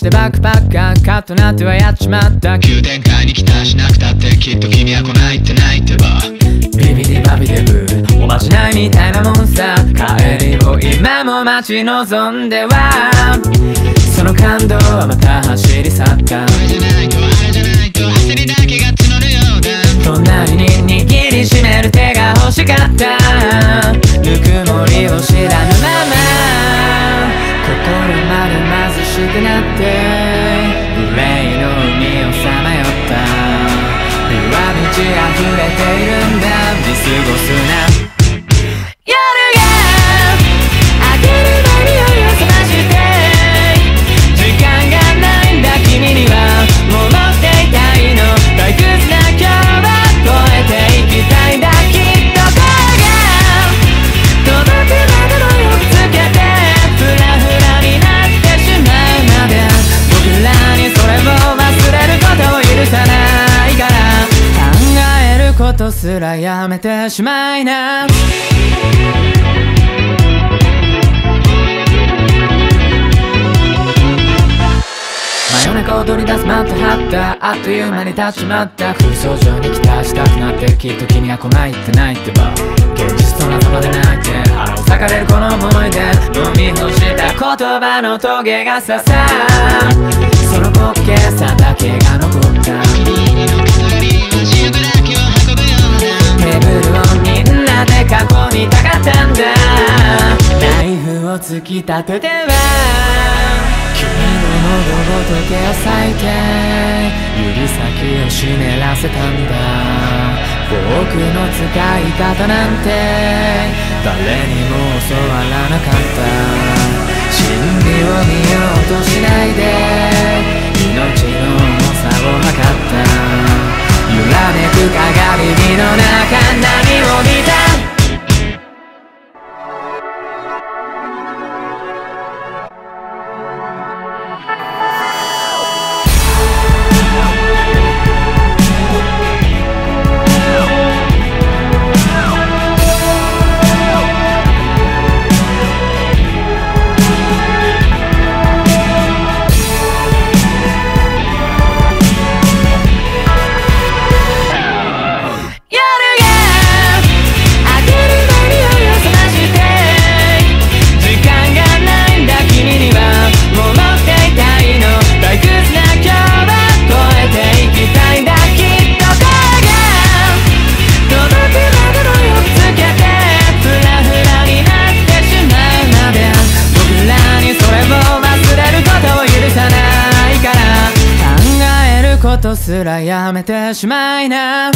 してバックパッカーカットなってはやっちまった。急展開に期待しなくたってきっと君は来ないってないってば。ビビディバビデブおまじないみたいなもんさ帰りを今も待ち望んではその感動はまた走り去ったあれじゃないとあれじゃないと焦りだけが募るようだしくなって。憂いの海をさまよった。弱道溢れているんだ。見過ごすな。すらやめてしまいな。真夜中踊り出すマット張ったあっという間に立ちまった。空想上に期待したくなってきっと君は来ないってないてば。現実と仲間で泣いて腹を裂かれるこの思いで飲み干した言葉のトゲが刺さその滑稽さだけが残っを突き立てては君の喉ごとけを裂いて指先を湿らせたんだ。僕の使い方なんて誰にも教わらなかった。真理を見ようとしないで。ことすらやめてしまいな。